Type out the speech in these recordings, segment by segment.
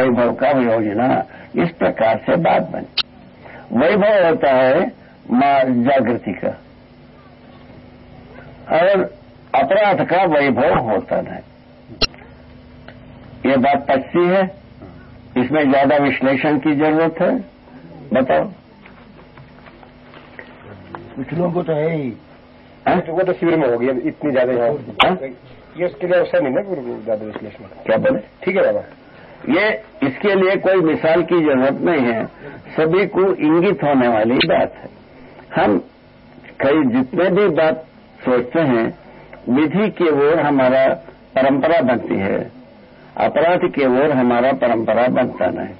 वैभव का योजना इस प्रकार से बात बनी। वैभव होता है माँ जागृति का। और अपराध का वैभव होता नहीं। ये बात पच्ची है? इसमें ज़्यादा विश्लेषण की ज़रूरत है? बताओ। कुछ लोगों को तो है ही। हाँ? तो वो तो शिविर में हो गया इतनी ज़्यादा हाँ? यहाँ ये उसके लिए अवसर नहीं ना गुरु ज़्यादा विश्लेषण। क्या बोले? ठीक है बाबा। ये इसके लिए कोई मिसाल की ज़रूरत नहीं है। सभी को इंगित होने वाली बात है। हम कई जितने भी बात सोचते हैं विधि की ओर हमारा परंपरा बनती है। अपराध की ओर हमारा परंपरा बनता नहीं।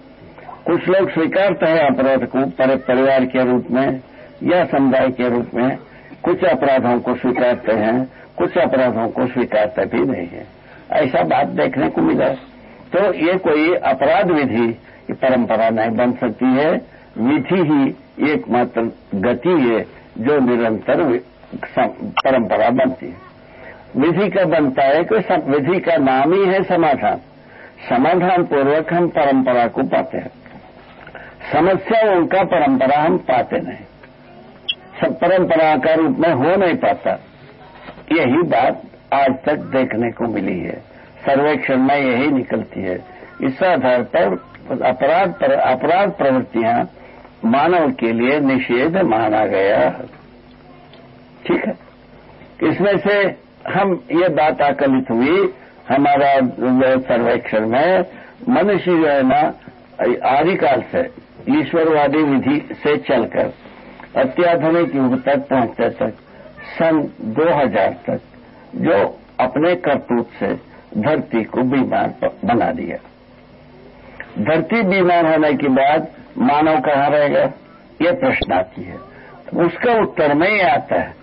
कुछ लोग स्वीकारते हैं अपराध को पर, परिवार के रूप में या समुदाय के रूप में। कुछ अपराधों को स्वीकारते हैं कुछ अपराधों को स्वीकारते भी नहीं है। ऐसा बात देखने को मिला। तो ये कोई अपराध विधि की परंपरा नहीं बन सकती है। विधि ही एकमात्र गति है जो निरंतर परंपरा बनती है। विधि का बनता है कि विधि का नाम ही है समाधान। समाधान पूर्वक हम परंपरा को पाते हैं। समस्या उनका परंपरा हम पाते नहीं। सब परंपरा का रूप में हो नहीं पाता। यही बात आज तक देखने को मिली है। सर्वेक्षण में यही निकलती है। इस आधार पर अपराध पर अपराध प्रवृत्तियाँ मानव के लिए निषेध माना गया ठीक है? इसमें से हम ये बात आकलित हुई हमारा सर्वेक्षण में, मनुष्य जो है ना, आदिकाल से, ईश्वरवादी विधि से चलकर, अत्याधुनिक युग तक पहुँचते तक, सन 2000 तक, जो अपने करतूत से धरती को बीमार बना दिया। धरती बीमार होने के बाद मानव कहाँ रहेगा? यह प्रश्न आती है। उसका उत्तर में ये आता है।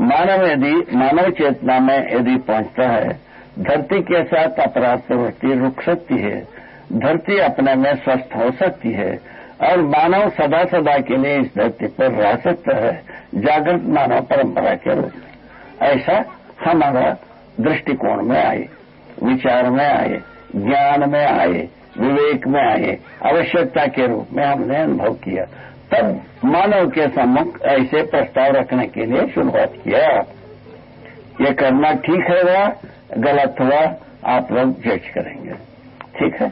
मानव यदि, मानव चेतना में यदि पहुँचता है, धरती के साथ अपराध प्रवृत्ति रुक सकती है। धरती अपने में स्वस्थ हो सकती है और मानव सदा सदा के लिए इस धरती पर रह सकता है। जागृत मानव परंपरा के रूप में। ऐसा हमारा दृष्टिकोण में आए। विचार में आए ज्ञान में आए विवेक में आए आवश्यकता के रूप में हमने अनुभव किया। तब मानव के सम्मुख ऐसे प्रस्ताव रखने के लिए शुरुआत किया। ये करना ठीक है हुआ गलत हुआ आप लोग जज करेंगे। ठीक है?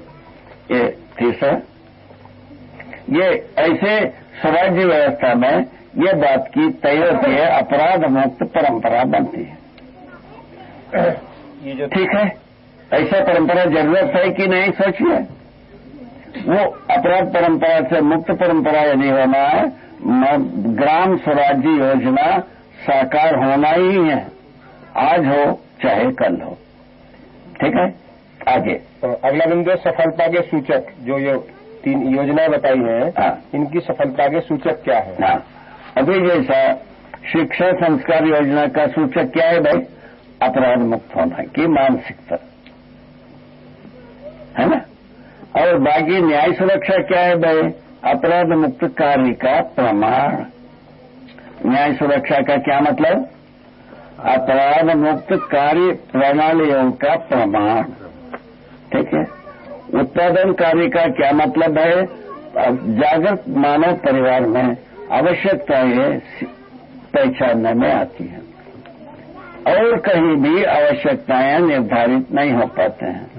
ये तीसरा। ये ऐसे स्वराज्य व्यवस्था में ये बात की तय होती है अपराध मुक्त परंपरा बनती है। ये जो ठीक है? ऐसा परंपरा ज़रूरत है कि नहीं सोचिए। वो अपराध परंपरा से मुक्त परंपरा यदि होना है ग्राम स्वराज्य योजना साकार होना ही है। आज हो चाहे कल हो। ठीक है? आगे। तो अगला बिंदु सफलता के सूचक। जो ये तीन योजनाएँ बताई हैं हाँ। इनकी सफलता के सूचक क्या है? हाँ। अभी जैसा शिक्षा संस्कार योजना का सूचक क्या है भाई? अपराध मुक्त होना की मानसिकता। है ना? और बाकी न्याय सुरक्षा क्या है भाई? अपराध मुक्त कार्य का प्रमाण। न्याय सुरक्षा का क्या मतलब? अपराध मुक्त कार्य प्रणालियों का प्रमाण। ठीक है? उत्पादन कार्य का क्या मतलब है? जागृत मानव परिवार में आवश्यकताएँ पहचानने में आती हैं। और कहीं भी आवश्यकताएँ निर्धारित नहीं हो पाते हैं।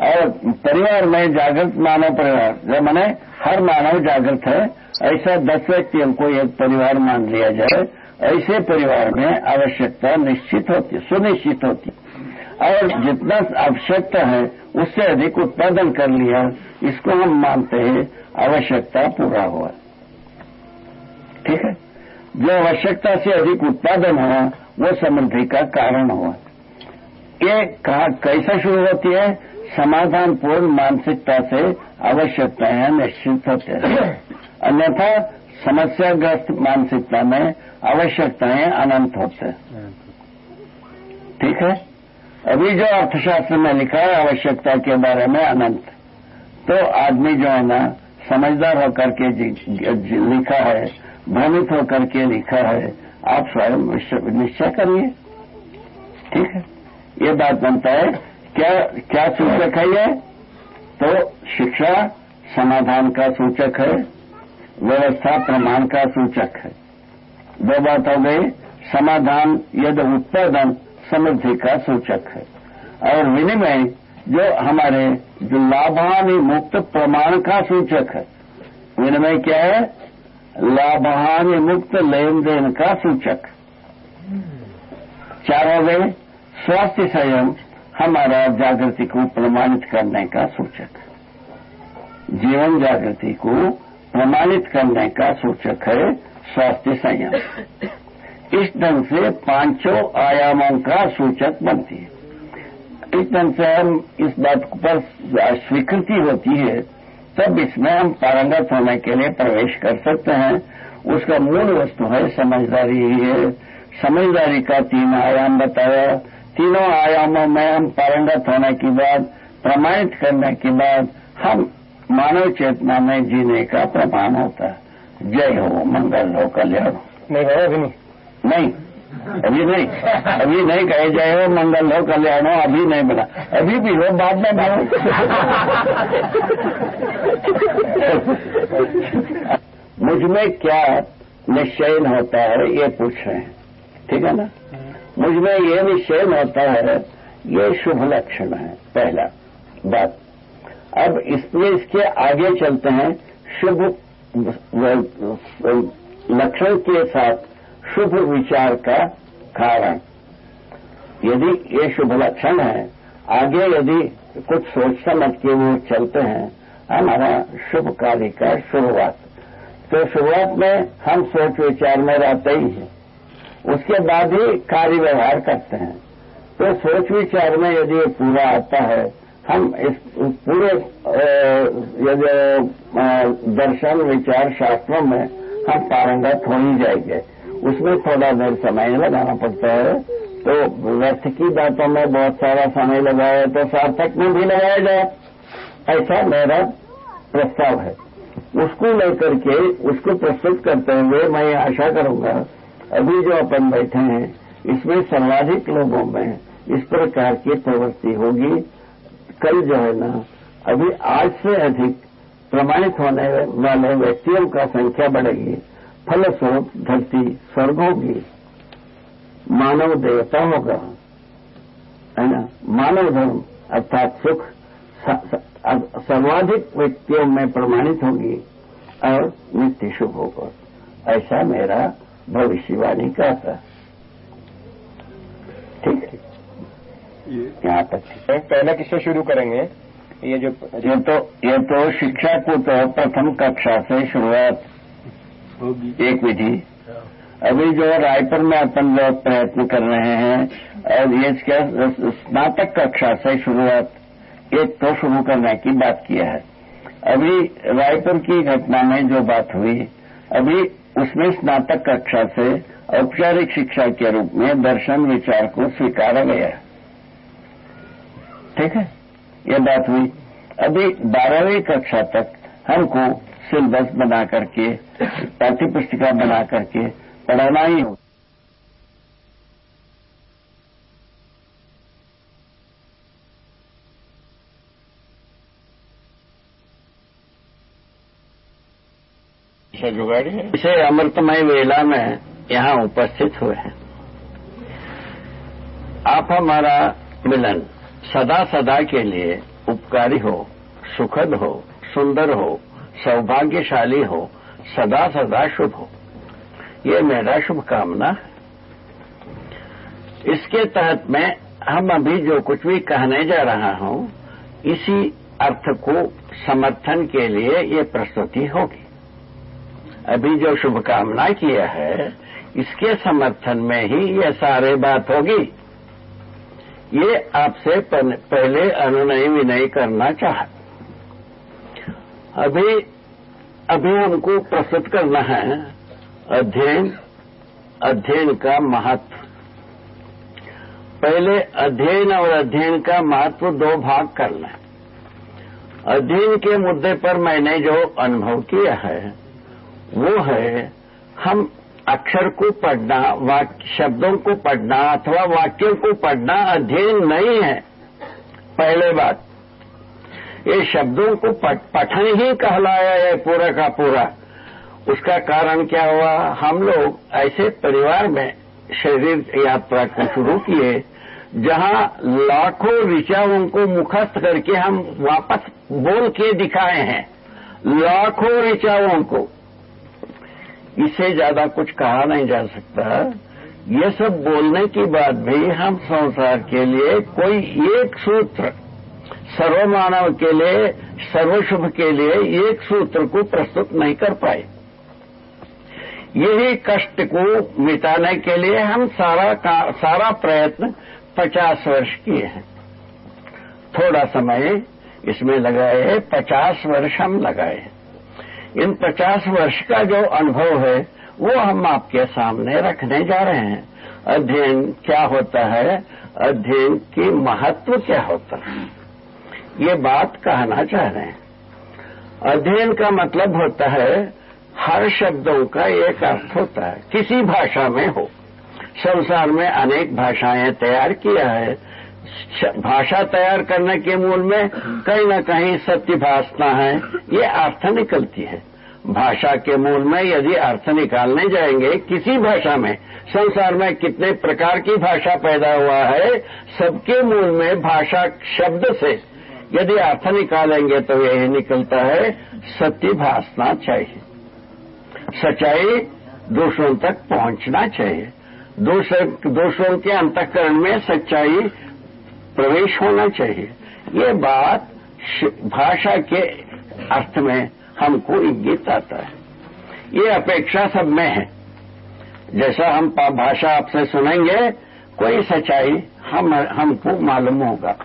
और परिवार में जागृत मानव परिवार, जो मैंने हर मानव जागृत है, ऐसा दस व्यक्तियों को एक परिवार मान लिया जाए, ऐसे परिवार में आवश्यकता निश्चित होती, सुनिश्चित होती। और जितना आवश्यकता है, उससे अधिक उत्पादन कर लिया, इसको हम मानते हैं आवश्यकता पूरा हुआ। ठीक है? जो आवश्यकता से अधिक उत्पादन हुआ वो समृद्धि का कारण हुआ। ये कहा कैसे शुरू होती है? समाधान पूर्ण मानसिकता से आवश्यकताएँ निश्चित होते हैं। अन्यथा समस्याग्रस्त मानसिकता में आवश्यकताएँ अनंत होते हैं। ठीक है? अभी जो अर्थशास्त्र में लिखा है, आवश्यकता के बारे में अनंत। तो आदमी जो है ना, समझदार होकर के लिखा है, भ्रमित होकर के लिखा है आप स्वयं निश्चय करिए। ठीक है? ये बात बनता है, क्या क्या सूचक है ये? तो शिक्षा समाधान का सूचक है, व्यवस्था प्रमाण का सूचक है। दो बात हो गई, समाधान यद उत्पादन समृद्धि का सूचक है। और विनिमय जो हमारे जो लाभानि मुक्त प्रमाण का सूचक है, विनिमय क्या है? लाभानि मुक्त लेन देन का सूचक। चार हो स्वास्थ्य संयम हमारा जागृति को प्रमाणित करने का सूचक। जीवन जागृति को प्रमाणित करने का सूचक है स्वास्थ्य संयम। इस ढंग से पाँचों आयामों का सूचक बनती है। इस ढंग से हम इस बात पर स्वीकृति होती है तब इसमें हम पारंगत होने के लिए प्रवेश कर सकते हैं। उसका मूल वस्तु है समझदारी ही है। समझदारी का तीन आयाम बताया। तीनों आयामों में हम पारंगत होने के बाद प्रमाणित करने के बाद हम मानव चेतना में जीने का प्रमाण होता है। जय हो मंगल हो कल्याण हो। नहीं नहीं नहीं। अभी नहीं अभी नहीं कहे जय हो मंगल हो, कल्याण हो, अभी नहीं बोला अभी भी हो, बाद में बोलो मुझमें क्या निश्चयन होता है, ये पूछ रहे हैं। ठीक है ना? मुझमें ये निश्चयन होता है, ये शुभ लक्षण है, पहला बात। अब इसमें इसके आगे चलते हैं, शुभ लक्षण के साथ शुभ विचार का कारण। यदि ये शुभ लक्षण है, आगे यदि कुछ सोच समझ के वो चलते हैं, हमारा शुभ कार्य का शुरुआत। तो शुरुआत में हम सोच विचार में रहते ही हैं। उसके बाद ही कार्य व्यवहार करते हैं। तो सोच विचार में यदि ये पूरा आता है, हम इस पूरे यदि दर्शन, विचार, शास्त्रों में हम पारंगत हो ही जाएँगे। उसमें थोड़ा देर समय लगाना पड़ता है। तो व्यर्थ की बातों में बहुत सारा समय लगाया तो सार्थक में भी लगाया जाए ऐसा मेरा प्रस्ताव है। उसको लेकर के उसको प्रस्तुत करते हुए मैं आशा करूँगा, अभी जो अपन बैठे हैं, इसमें सर्वाधिक लोगों में इस प्रकार की प्रवृत्ति होगी। कल जो है ना, अभी आज से अधिक प्रमाणित होने वाले व्यक्तियों का संख्या बढ़ेगी। फलस्वरूप धरती स्वर्ग होगी मानव देवता होगा है ना? मानव धर्म अर्थात सुख सर्वाधिक व्यक्तियों में प्रमाणित होगी और नित्य शुभ होगा। ऐसा मेरा भविष्यवाणी का था ठीक है? यहाँ तक। पहला किससे शुरू करेंगे? ये जो ये तो ये तो शिक्षा को तो प्रथम कक्षा से शुरुआत होगी। एक विधि अभी जो रायपुर में अपन जो प्रयत्न कर रहे हैं, और ये क्या स्नातक कक्षा से शुरुआत, एक तो शुरू करने की बात किया है। अभी रायपुर की घटना में जो बात हुई, अभी उसमें स्नातक कक्षा से औपचारिक शिक्षा के रूप में दर्शन विचार को स्वीकारा गया। ठीक है? ये बात हुई। अभी बारहवीं कक्षा तक हमको सिलेबस बना करके पाठ्य पुस्तिका बना करके पढ़ाना ही हो। जुगाड़ी है? इसे अमृतमय वेला में यहाँ उपस्थित हुए हैं। आप हमारा मिलन सदा सदा के लिए उपकारी हो सुखद हो सुंदर हो सौभाग्यशाली हो, सदा सदा शुभ हो। ये मेरा शुभकामना है। इसके तहत मैं, हम अभी जो कुछ भी कहने जा रहा हूँ, इसी अर्थ को समर्थन के लिए ये प्रस्तुति होगी। अभी जो शुभकामना किया है, इसके समर्थन में ही ये सारे बात होगी। ये आपसे पहले अनुनय विनय करना चाह अभी अभी हमको प्रस्तुत करना है अध्ययन अध्ययन का महत्व। पहले अध्ययन और अध्ययन का महत्व दो भाग करना अध्ययन के मुद्दे पर मैंने जो अनुभव किया है, वो है, हम अक्षर को पढ़ना शब्दों को पढ़ना अथवा वाक्यों को पढ़ना अध्ययन नहीं है। पहले बात ये शब्दों को पठन ही कहलाया है पूरा का पूरा। उसका कारण क्या हुआ? हम लोग ऐसे परिवार में शरीर यात्रा को शुरू किए, जहाँ लाखों ऋचाओं को मुखस्त करके हम वापस बोल के दिखाए हैं। लाखों ऋचाओं को। इससे ज़्यादा कुछ कहा नहीं जा सकता। ये सब बोलने के बाद भी हम संसार के लिए कोई एक सूत्र सर्वमानव के लिए सर्वशुभ के लिए एक सूत्र को प्रस्तुत नहीं कर पाए। यही कष्ट को मिटाने के लिए हम सारा का, सारा प्रयत्न पचास वर्ष किए हैं। थोड़ा समय इसमें लगाए पचास वर्ष हम लगाए। इन पचास वर्ष का जो अनुभव है वो हम आपके सामने रखने जा रहे हैं। अध्ययन क्या होता है? अध्ययन की महत्व क्या होता है? ये बात कहना चाह रहे हैं। अध्ययन का मतलब होता है, हर शब्दों का एक अर्थ होता है। किसी भाषा में हो। संसार में अनेक भाषाएँ तैयार किया है। भाषा तैयार करने के मूल में कहीं न कहीं सत्य भाषना है। ये अर्थ निकलती है। भाषा के मूल में यदि अर्थ निकालने जाएँगे, किसी भाषा में, संसार में कितने प्रकार की भाषा पैदा हुआ है, सबके मूल में भाषा शब्द से यदि अर्थ निकालेंगे तो यही निकलता है सत्य भाषना चाहिए। सच्चाई दूसरों तक पहुँचना चाहिए। दूसरों के अंतकरण में सच्चाई प्रवेश होना चाहिए। ये बात भाषा के अर्थ में हमको इंगित आता है। ये अपेक्षा सब में है। जैसा हम भाषा आपसे सुनेंगे, कोई सच्चाई हम, हमको मालूम होगा।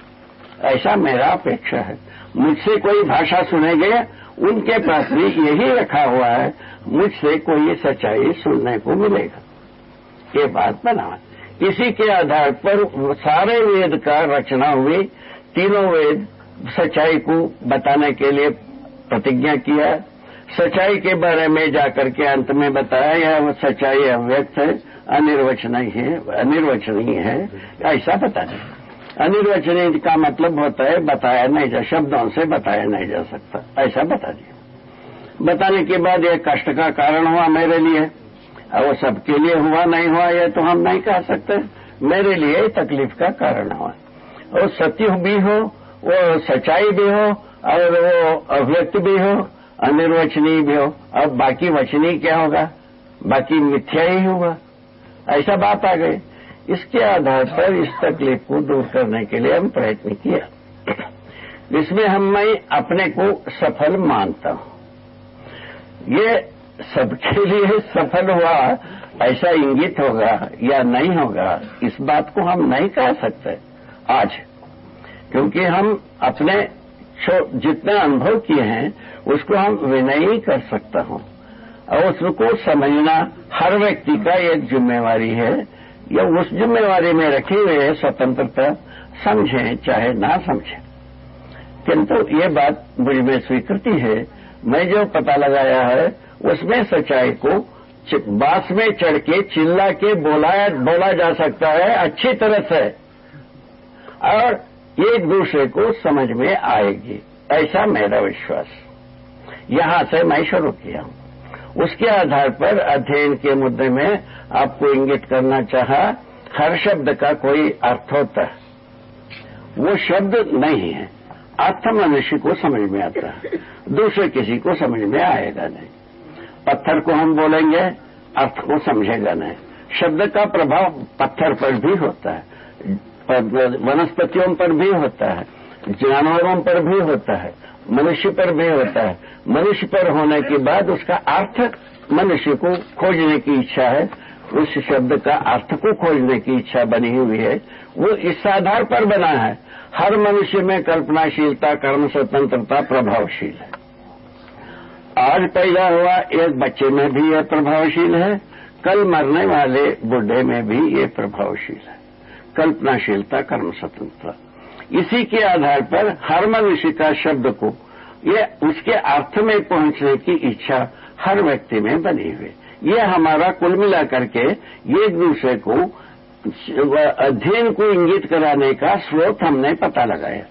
ऐसा मेरा अपेक्षा है। मुझसे कोई भाषा सुनेंगे उनके पास भी यही रखा हुआ है, मुझसे कोई सच्चाई सुनने को मिलेगा। ये बात बना इसी के आधार पर सारे वेद का रचना हुई। तीनों वेद सच्चाई को बताने के लिए प्रतिज्ञा किया। सच्चाई के बारे में जाकर के अंत में बताया, यह सच्चाई अव्यक्त है, अनिर्वचनीय है अनिर्वचनीय है, ऐसा बता दें अनिर्वचनीय का मतलब होता है बताया नहीं जा, शब्दों से बताया नहीं जा सकता। ऐसा बता दिया। बताने के बाद यह कष्ट का कारण हुआ मेरे लिए। और वो सबके लिए हुआ, नहीं हुआ, यह तो हम नहीं कह सकते। मेरे लिए तकलीफ़ का कारण हुआ। और सत्य भी हो, वो सच्चाई भी हो, और वो अव्यक्त भी हो, अनिर्वचनीय भी हो। अब बाकी वचनीय क्या होगा? बाकी मिथ्या ही होगा ऐसा बात आ गई। इसके आधार पर इस तकलीफ़ को दूर करने के लिए हम प्रयत्न किया इसमें हम, मैं अपने को सफल मानता हूँ। ये सबके लिए सफल हुआ, ऐसा इंगित होगा या नहीं होगा, इस बात को हम नहीं कह सकते आज। क्योंकि हम अपने जितने अनुभव किए हैं, उसको हम विनयी कर सकता हूँ। और उसको समझना हर व्यक्ति का एक जिम्मेवारी है या उस जिम्मेवारी में रखे हुए स्वतंत्रता समझें, चाहे ना समझें। किंतु ये बात मुझमें स्वीकृति है। मैं जो पता लगाया है, उसमें सच्चाई को बाँस में चढ़ के चिल्ला के बोलाया, बोला जा सकता है, अच्छी तरह से। और एक दूसरे को समझ में आएगी। ऐसा मेरा विश्वास। यहाँ से मैं शुरू किया हूँ। उसके आधार पर अध्ययन के मुद्दे में आपको इंगित करना चाहा, हर शब्द का कोई अर्थ होता है वो शब्द नहीं है। अर्थ मनुष्य को समझ में आता है। दूसरे किसी को समझ में आएगा नहीं। पत्थर को हम बोलेंगे, अर्थ को समझेगा नहीं। शब्द का प्रभाव पत्थर पर भी होता है। वनस्पतियों पर भी होता है। जानवरों पर भी होता है। मनुष्य पर भी होता है। मनुष्य पर होने के बाद उसका अर्थ मनुष्य को खोजने की इच्छा है। उस शब्द का अर्थ को खोजने की इच्छा बनी हुई है। वो इस आधार पर बना है। हर मनुष्य में कल्पनाशीलता, कर्म, स्वतंत्रता प्रभावशील है। आज पैदा हुआ एक बच्चे में भी यह प्रभावशील है। कल मरने वाले बुढ़े में भी ये प्रभावशील है। कल्पनाशीलता, कर्म, स्वतंत्रता। इसी के आधार पर हर मनुष्य का शब्द को, ये उसके अर्थ में पहुँचने की इच्छा हर व्यक्ति में बनी हुई। ये हमारा कुल मिलाकर के एक दूसरे को अध्ययन को इंगित कराने का स्रोत हमने पता लगाया।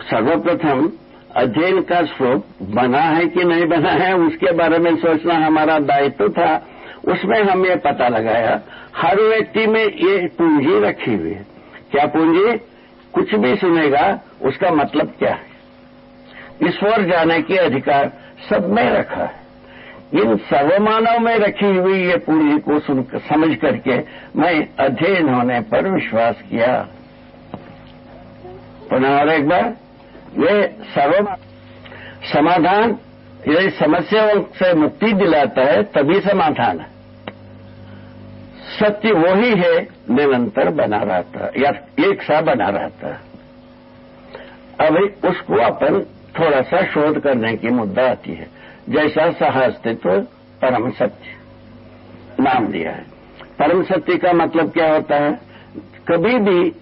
सर्वप्रथम, अध्ययन का स्रोत बना है कि नहीं बना है, उसके बारे में सोचना हमारा दायित्व था। उसमें हम ये पता लगाया, हर व्यक्ति में ये पूंजी रखी हुई है। क्या पूंजी? कुछ भी सुनेगा, उसका मतलब क्या है? ईश्वर जाने के अधिकार सब में रखा है। इन सर्वमानव में रखी हुई ये पूंजी को सुन, समझ करके मैं अध्ययन होने पर विश्वास किया। पुनः और एक बार, ये सर्व समाधान, ये समस्याओं से मुक्ति दिलाता है, तभी समाधान है। सत्य वही है, निरंतर बना रहता, या एक सा बना रहता। अभी उसको अपन थोड़ा सा शोध करने की मुद्दा आती है। जैसा सह अस्तित्व परम सत्य। नाम दिया है। परम सत्य का मतलब क्या होता है? कभी भी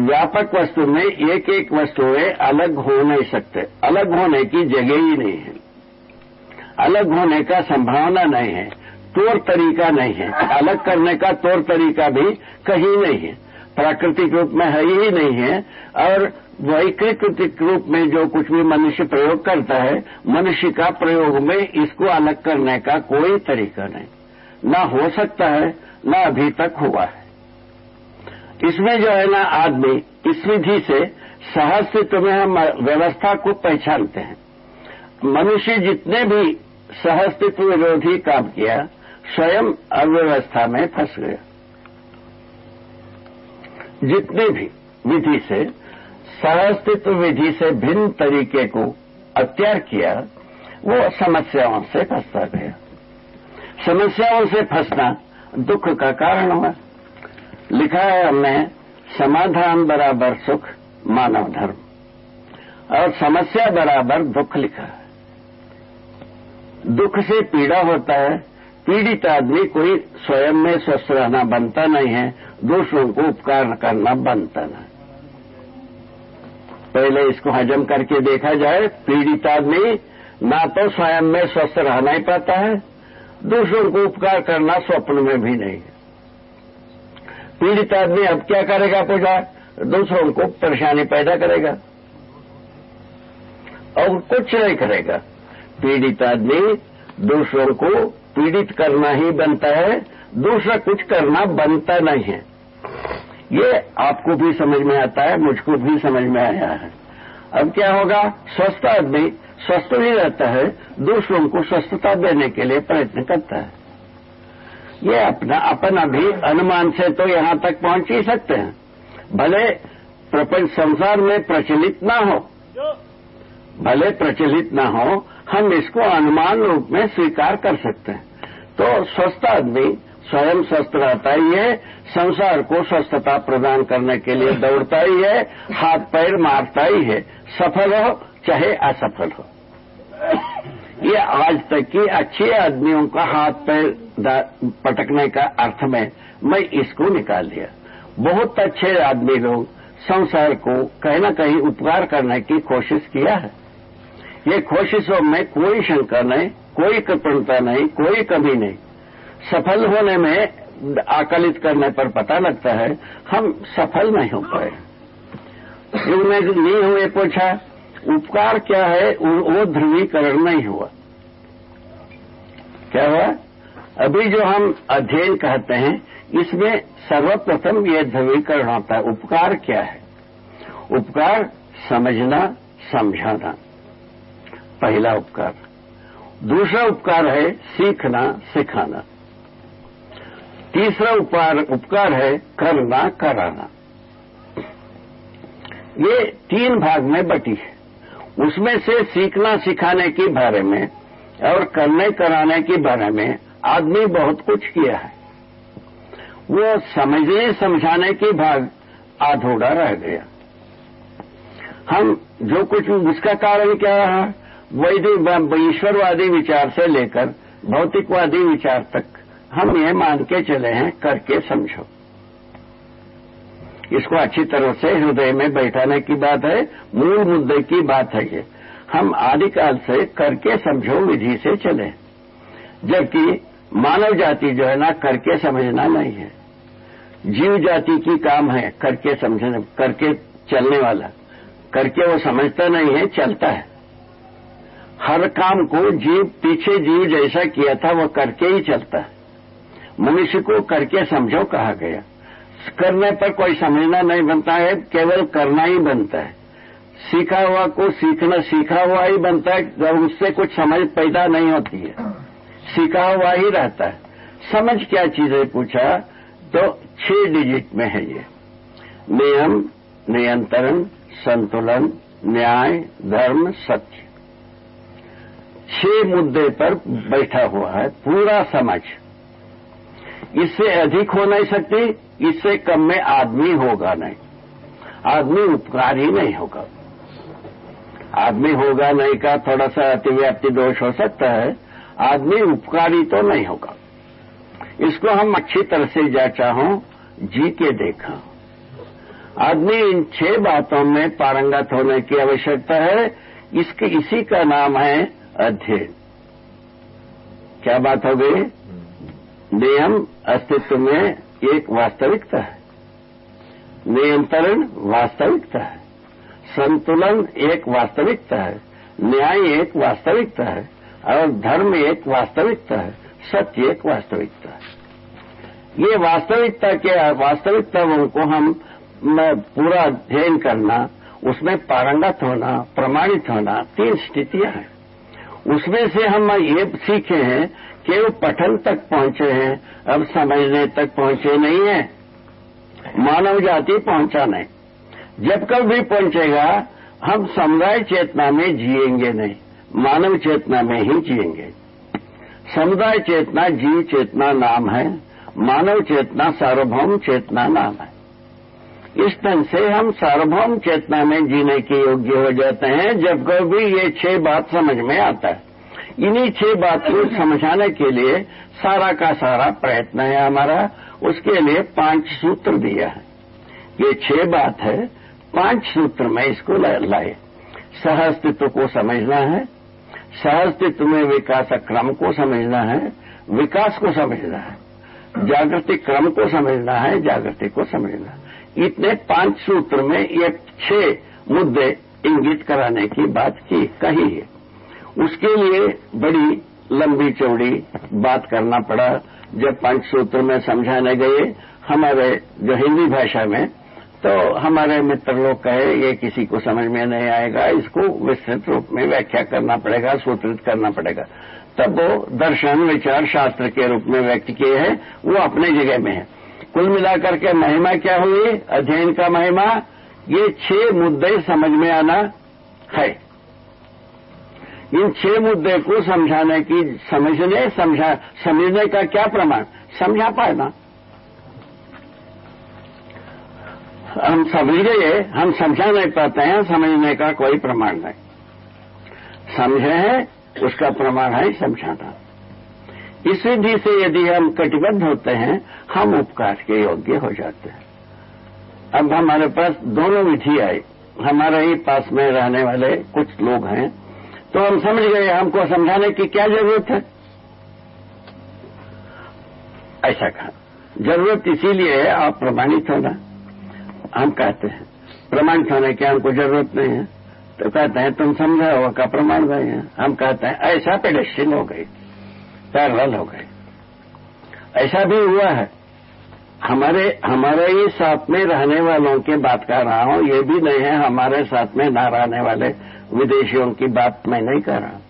व्यापक वस्तु में एक एक वस्तुएँ अलग हो नहीं सकते। अलग होने की जगह ही नहीं है। अलग होने का संभावना नहीं है। तौर तरीका नहीं है। अलग करने का तौर तरीका भी कहीं नहीं है। प्राकृतिक रूप में है ही नहीं है। और वैकृतिक रूप में जो कुछ भी मनुष्य प्रयोग करता है मनुष्य का प्रयोग में इसको अलग करने का कोई तरीका नहीं। न हो सकता है न अभी तक हुआ है। इसमें जो है ना आदमी इस विधि से सहस्तित्व में हम व्यवस्था को पहचानते हैं। मनुष्य जितने भी सहस्तित्व विरोधी काम किया स्वयं अव्यवस्था में फंस गया। जितने भी विधि से सहस्तित्व विधि से भिन्न तरीके को अत्यार किया, वो समस्याओं से फंसता गया। समस्याओं से फंसना दुख का कारण हुआ। लिखा है हमने समाधान बराबर सुख, मानव धर्म। और समस्या बराबर दुख लिखा है। दुख से पीड़ा होता है पीड़ित आदमी कोई स्वयं में स्वस्थ रहना बनता नहीं है, दूसरों को उपकार करना बनता नहीं। पहले इसको हजम करके देखा जाए, पीड़ित आदमी ना तो स्वयं में स्वस्थ रहना ही पाता है, दूसरों को उपकार करना स्वप्न में भी नहीं है। पीड़ित आदमी अब क्या करेगा पूजा? दूसरों को परेशानी पैदा करेगा। और कुछ नहीं करेगा। पीड़ित आदमी दूसरों को पीड़ित करना ही बनता है, दूसरा कुछ करना बनता नहीं है। ये आपको भी समझ में आता है, मुझको भी समझ में आया है। अब क्या होगा? स्वस्थ आदमी स्वस्थ ही रहता है, दूसरों को स्वस्थता देने के लिए प्रयत्न करता है। ये अपना अपन अभी अनुमान से तो यहाँ तक पहुँच ही सकते हैं। भले प्रपंच संसार में प्रचलित ना हो। भले प्रचलित ना हो, हम इसको अनुमान रूप में स्वीकार कर सकते हैं। तो स्वस्थ आदमी स्वयं स्वस्थ रहता ही है, संसार को स्वस्थता प्रदान करने के लिए दौड़ता ही है, हाथ पैर मारता ही है, सफल हो चाहे असफल हो। ये आज तक की अच्छे आदमियों का हाथ पैर पटकने का अर्थ में मैं इसको निकाल दिया। बहुत अच्छे आदमी लोग संसार को कहीं न कहीं उपकार करने की कोशिश किया है। ये कोशिशों में कोई शंका नहीं, कोई कृपणता नहीं, कोई कमी नहीं। सफल होने में आकलित करने पर पता लगता है, हम सफल नहीं हो पाए। उन्होंने नहीं हुए पूछा, उपकार क्या है, वो ध्रुवीकरण नहीं हुआ। क्या हुआ? अभी जो हम अध्ययन कहते हैं, इसमें सर्वप्रथम ये ध्रुवीकरण होता है। उपकार क्या है? उपकार समझना, समझाना। पहला उपकार। दूसरा उपकार है सीखना, सिखाना। तीसरा उपकार उपकार है करना, कराना। ये तीन भाग में बटी है। उसमें से सीखना, सिखाने के बारे में और करने, कराने के बारे में आदमी बहुत कुछ किया है। वो समझने, समझाने के भाग आधोड़ा रह गया। हम जो कुछ, उसका कारण क्या रहा? वैदिक ईश्वरवादी विचार से लेकर भौतिकवादी विचार तक हम ये मान के चले हैं, करके समझो। इसको अच्छी तरह से हृदय में बैठाने की बात है, मूल मुद्दे की बात है ये। हम आदिकाल से करके समझो, विधि से चले। जबकि मानव जाति जो है ना, करके समझना नहीं है। जीव जाति की काम है, करके समझने, करके चलने वाला। करके वो समझता नहीं है, चलता है। हर काम को जीव पीछे जीव जैसा किया था वो करके ही चलता। है मनुष्य को करके समझो कहा गया। करने पर कोई समझना नहीं बनता है, केवल करना ही बनता है। सीखा हुआ को सीखना, सीखा हुआ ही बनता है, जब उससे कुछ समझ पैदा नहीं होती है। सीखा हुआ ही रहता है। समझ क्या चीज़ है पूछा? तो छह डिजिट में है ये। नियम, नियंत्रण, संतुलन, न्याय, धर्म, सत्य। छह मुद्दे पर बैठा हुआ है, पूरा समझ। इससे अधिक हो नहीं सकती, इससे कम में आदमी होगा नहीं। आदमी उपकार ही नहीं होगा। आदमी होगा नहीं का थोड़ा सा अतिव्याप्ति दोष हो सकता है, आदमी उपकारी तो नहीं होगा। इसको हम अच्छी तरह से जा चाहो, जी के देखा। आदमी इन छह बातों में पारंगत होने की आवश्यकता है। इसके, इसी का नाम है अध्ययन। क्या बात हो गई? नियम अस्तित्व में एक वास्तविकता है। नियंत्रण वास्तविकता है। संतुलन एक वास्तविकता है। न्याय एक वास्तविकता है। और धर्म एक वास्तविकता है। सत्य एक वास्तविकता है। ये वास्तविकता के वास्तविकताओं को हम पूरा अध्ययन करना, उसमें पारंगत होना, प्रमाणित होना तीन स्थितियाँ हैं। उसमें से हम ये सीखे हैं कि वो पठन तक पहुँचे हैं, अब समझने तक पहुँचे नहीं है। मानव जाति पहुँचा नहीं। जब कब भी पहुंचेगा, हम समुदाय चेतना में जिएँगे नहीं, मानव चेतना में ही जिएँगे। समुदाय चेतना, जीव चेतना नाम है, मानव चेतना, सार्वभौम चेतना नाम है। इस ढंग से हम सार्वभौम चेतना में जीने के योग्य हो जाते हैं, जब कभी ये छह बात समझ में आता है। इन्हीं छह बात को समझाने के लिए सारा का सारा प्रयत्न है हमारा। उसके लिए पाँच सूत्र दिया है। ये छह बात है, पाँच सूत्र में इसको लाए। सहअस्तित्व को समझना है, सहअस्तित्व में विकास क्रम को समझना है, विकास को समझना है, जागृति क्रम को समझना है, जागृति को समझना है। इतने पाँच सूत्र में ये छह मुद्दे इंगित कराने की बात की, कही है। उसके लिए बड़ी लंबी चौड़ी बात करना पड़ा। जब पंच सूत्र में समझाने गए हमारे जो हिंदी भाषा में तो हमारे मित्र लोग कहे, ये किसी को समझ में नहीं आएगा, इसको विस्तृत रूप में व्याख्या करना पड़ेगा, सूत्रित करना पड़ेगा। तब वो दर्शन विचार शास्त्र के रूप में व्यक्त किए हैं, वो अपने जगह में है। कुल मिलाकर के महिमा क्या हुई? अध्ययन का महिमा। ये छह मुद्दे समझ में आना है। इन छह मुद्दे को समझाने की, समझने, समझा, समझने का क्या प्रमाण? समझा पाना हम समझ गए, हम समझा नहीं पाते हैं, समझने का कोई प्रमाण नहीं। समझे हैं, उसका प्रमाण है समझाना। इस विधि से यदि हम कटिबद्ध होते हैं, हम उपकार के योग्य हो जाते हैं। अब हमारे पास दोनों विधि आई। हमारे ही पास में रहने वाले कुछ लोग हैं। तो हम समझ गए, हमको समझाने की क्या ज़रूरत है? ऐसा कहा। ज़रूरत इसीलिए है, आप प्रमाणित होना। हम कहते हैं, प्रमाणित होने की हमको ज़रूरत नहीं है। तो कहते हैं, तुम समझा हुआ का प्रमाण गए हैं। हम कहते हैं, ऐसा पेडेस्टिन हो गई। पैरल हो गए। ऐसा भी हुआ है। हमारे हमारे ही साथ में रहने वालों की बात कर रहा हूँ, ये भी नहीं है हमारे साथ में ना रहने वाले विदेशियों की बात मैं नहीं कर रहा।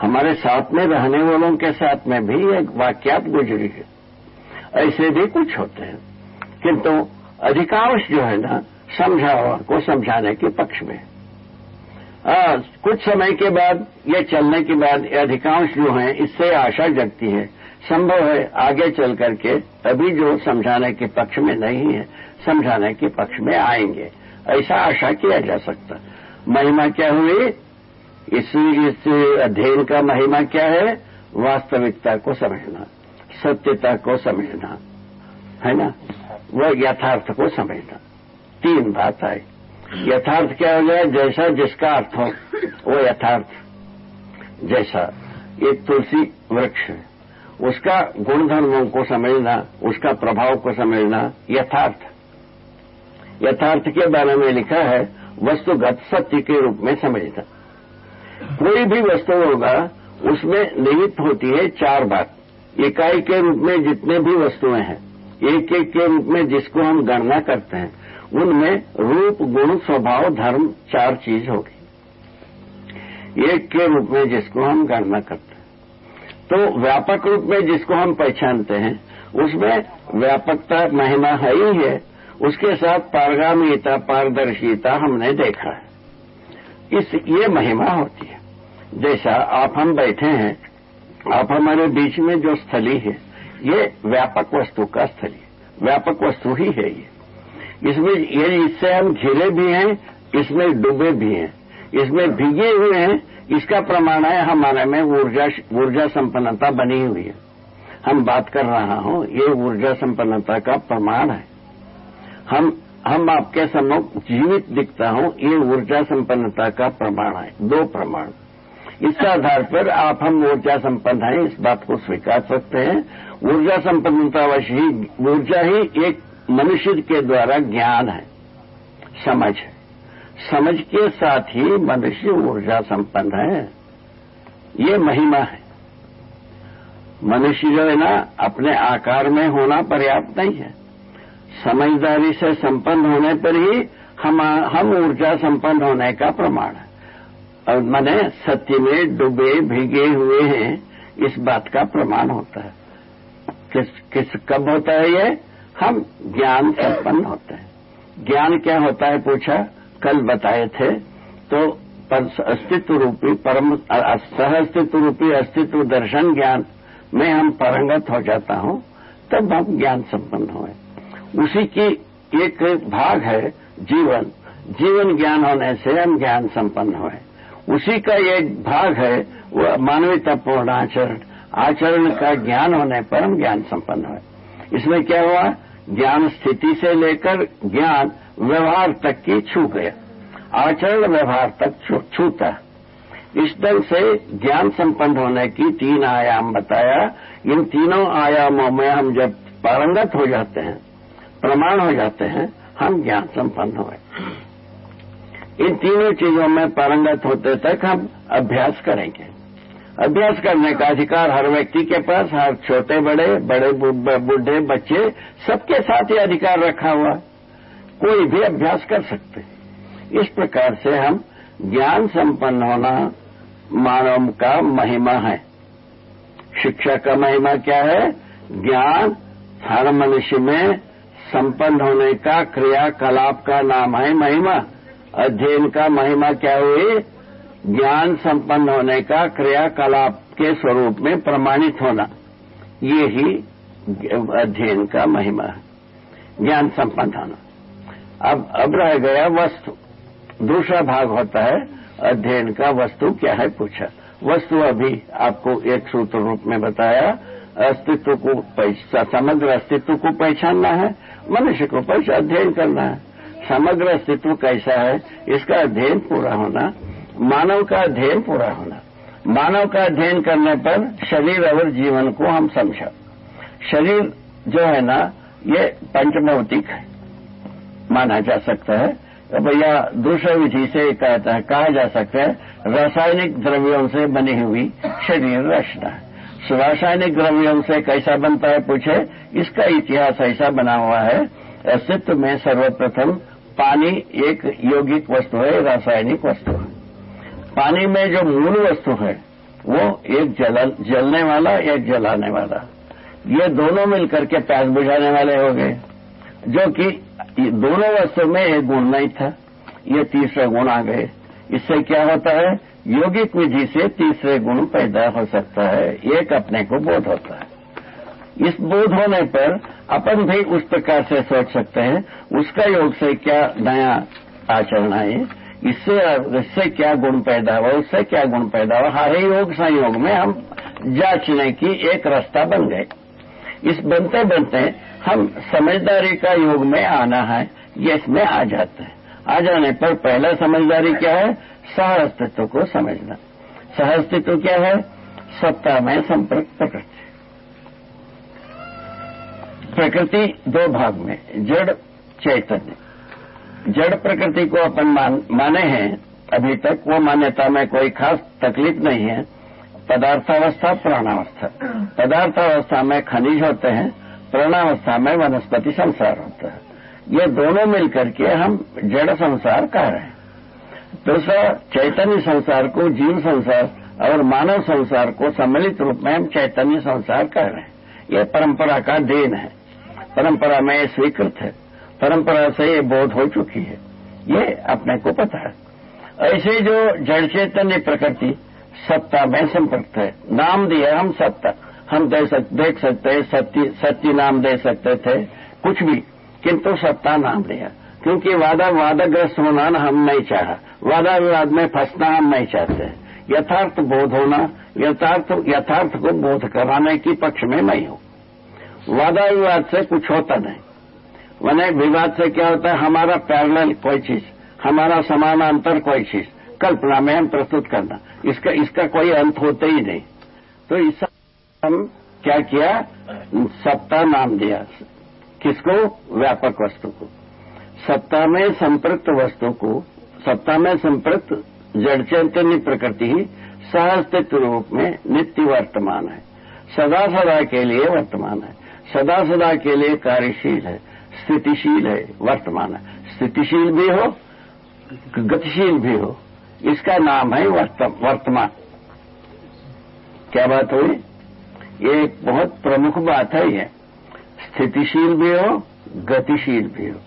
हमारे साथ में रहने वालों के साथ में भी एक वाक्यात गुजरी है। ऐसे भी कुछ होते हैं। किंतु अधिकांश जो है ना, समझावा को समझाने के पक्ष में आ, कुछ समय के बाद ये चलने के बाद ये अधिकांश जो हैं इससे आशा जगती है। संभव है आगे चल करके अभी जो समझाने के पक्ष में नहीं है समझाने के पक्ष में आएँगे। ऐसा आशा किया जा सकता। महिमा क्या हुई? इस इस अध्ययन का महिमा क्या है? वास्तविकता को समझना सत्यता को समझना है ना? वह यथार्थ को समझना। तीन बात आई यथार्थ क्या हो गया? जैसा जिसका अर्थ हो, वो यथार्थ। जैसा एक तुलसी वृक्ष है, उसका गुणधर्मों को समझना, उसका प्रभाव को समझना यथार्थ। यथार्थ के बारे में लिखा है, वस्तुगत सत्य के रूप में समझना। कोई भी वस्तु होगा, उसमें निहित होती है चार बात। इकाई के रूप में जितने भी वस्तुएँ हैं एक एक के रूप में जिसको हम गणना करते हैं उनमें रूप, गुण, स्वभाव, धर्म चार चीज़ होगी एक के रूप में जिसको हम गणना करते हैं। तो व्यापक रूप में जिसको हम पहचानते हैं, उसमें व्यापकता, महिमा है ही है। उसके साथ पारगामीता, पारदर्शिता हमने देखा है। इस, ये महिमा होती है। जैसा आप हम बैठे हैं, आप हमारे बीच में जो स्थली है, ये व्यापक वस्तु का स्थली व्यापक वस्तु ही है ये। इसमें ये इससे हम घिरे भी हैं, इसमें डूबे भी हैं। इसमें भीगे हुए हैं, इसका प्रमाण है हमारे में ऊर्जा ऊर्जा संपन्नता बनी हुई है। हम बात कर रहा हूँ, ये ऊर्जा संपन्नता का प्रमाण है। हम हम आपके सम्मुख जीवित दिखता हूँ, ये ऊर्जा संपन्नता का प्रमाण है, दो प्रमाण। इस आधार पर आप हम ऊर्जा संपन्न हैं, इस बात को स्वीकार सकते हैं। ऊर्जा संपन्नता ही, ऊर्जा ही एक मनुष्य के द्वारा ज्ञान है, समझ है। समझ के साथ ही मनुष्य ऊर्जा संपन्न है। ये महिमा है। मनुष्य जो है ना, अपने आकार में होना पर्याप्त नहीं है। समझदारी से संपन्न होने पर ही हम हम ऊर्जा संपन्न होने का प्रमाण है। और मैंने सत्य में डूबे, भीगे हुए हैं, इस बात का प्रमाण होता है। किस किस कब होता है ये? हम ज्ञान संपन्न होते हैं। ज्ञान क्या होता है पूछा? कल बताए थे तो अस्तित्व रूपी परम सह अस्तित्व रूपी अस्तित्व दर्शन ज्ञान में हम परंगत हो जाता हूँ, तब हम ज्ञान संपन्न हुए। उसी की एक भाग है जीवन। जीवन ज्ञान होने से हम ज्ञान संपन्न हुए। उसी का एक भाग है वो मानवीयतापूर्ण आचरण। आचरण का ज्ञान होने पर हम ज्ञान संपन्न हुए। इसमें क्या हुआ? ज्ञान स्थिति से लेकर ज्ञान व्यवहार तक की छू गया। आचरण व्यवहार तक छूता। इस ढंग से ज्ञान संपन्न होने की तीन आयाम बताया। इन तीनों आयामों में हम जब पारंगत हो जाते हैं, प्रमाण हो जाते हैं, हम ज्ञान संपन्न हुए। इन तीनों चीज़ों में पारंगत होते तक हम अभ्यास करेंगे। अभ्यास करने का अधिकार हर व्यक्ति के पास, हर छोटे, बड़े बड़े बूढ़े, बच्चे, सबके साथ ही अधिकार रखा हुआ। कोई भी अभ्यास कर सकते। इस प्रकार से हम ज्ञान संपन्न होना मानव का महिमा है। शिक्षा का महिमा क्या है? ज्ञान हर मनुष्य में संपन्न होने का क्रियाकलाप का नाम है महिमा। अध्ययन का महिमा क्या हुई? ज्ञान संपन्न होने का क्रियाकलाप के स्वरूप में प्रमाणित होना। ये ही अध्ययन का महिमा है। ज्ञान संपन्न होना। अब अब रह गया वस्तु। दूसरा भाग होता है, अध्ययन का वस्तु क्या है पूछा। वस्तु अभी आपको एक सूत्र रूप में बताया, अस्तित्व को समग्र अस्तित्व को पहचानना है, मनुष्य को पहचान अध्ययन करना है। समग्र अस्तित्व कैसा है, इसका अध्ययन पूरा होना मानव का अध्ययन पूरा होना। मानव का अध्ययन करने पर शरीर और जीवन को हम समझा। शरीर जो है ना, ये पंचभौतिक है। माना जा सकता है। तो भैया, दूसरे विधि से कहता है, कहा जा सकता है, रासायनिक द्रव्यों से बनी हुई शरीर रचना। रासायनिक द्रव्यों से कैसा बनता है, पूछे? इसका इतिहास ऐसा बना हुआ है, अस्तित्व में सर्वप्रथम पानी एक यौगिक वस्तु है, रासायनिक वस्तु। पानी में जो मूल वस्तु है वो एक जल, जलने वाला एक जलाने वाला। ये दोनों मिलकर के प्यास बुझाने वाले हो गए जो कि दोनों वस्तु में एक गुण नहीं था ये तीसरे गुण आ गए। इससे क्या होता है योगिक विधि से तीसरे गुण पैदा हो सकता है एक अपने को बोध होता है। इस बोध होने पर अपन भी उस प्रकार से सोच सकते हैं उसका योग से क्या नया आचरण आए? इससे इससे क्या गुण पैदा हुआ उससे क्या गुण पैदा हुआ? हर योग संयोग में हम जांचने की एक रास्ता बन गए। इस बनते बनते हम समझदारी का योग में आना है, ये इसमें आ जाते हैं। आ जाने पर पहला समझदारी क्या है? सह अस्तित्व को समझना। सह अस्तित्व क्या है? सत्ता में संपर्क प्रकृति। प्रकृति दो भाग में, जड़, चैतन्य। जड़ प्रकृति को अपन मान, माने हैं अभी तक वो मान्यता में कोई खास तकलीफ़ नहीं है। पदार्थावस्था प्राणावस्था। पदार्थावस्था में खनिज होते हैं प्राणावस्था में वनस्पति संसार होता है। ये दोनों मिलकर के हम जड़ संसार कह रहे हैं। दूसरा चैतन्य संसार को जीव संसार और मानव संसार को सम्मिलित रूप में हम चैतन्य संसार कह रहे हैं। यह परंपरा का देन है। परंपरा में स्वीकृत है। परंपरा से ये बोध हो चुकी है। ये अपने को पता है। ऐसे जो जड़ चैतन्य प्रकृति सत्ता में संपर्क है। नाम दिया हम सत्ता। हम दे सक, देख सकते हैं सत्य सत्य नाम दे सकते थे कुछ भी। किंतु सत्ता नाम दिया। क्योंकि वादा वादाग्रस्त होना हम नहीं चाहा। वादा विवाद में फंसना हम नहीं चाहते। यथार्थ बोध होना यथार्थ यथार्थ को बोध कराने की पक्ष में नहीं हो। वादा विवाद से कुछ होता नहीं। मैंने विवाद से क्या होता है? हमारा पैरल कोई चीज़, हमारा समानांतर कोई चीज़। कल्पना में हम प्रस्तुत करना। इसका इसका कोई अंत होते ही नहीं। तो इस हम क्या किया? सत्ता नाम दिया। किसको? व्यापक वस्तु को। सत्ता में संपृक्त वस्तु को, सत्ता में संपृक्त जड़ चैतन्य प्रकृति ही सहअस्तित्व रूप में नित्य वर्तमान है। सदा सदा के लिए वर्तमान है। सदा सदा के लिए कार्यशील है। स्थितिशील है, वर्तमान स्थितिशील भी हो, गतिशील भी हो। इसका नाम है वर्तमान। क्या बात हुई? ये एक बहुत प्रमुख बात है यह। स्थितिशील भी हो, गतिशील भी हो।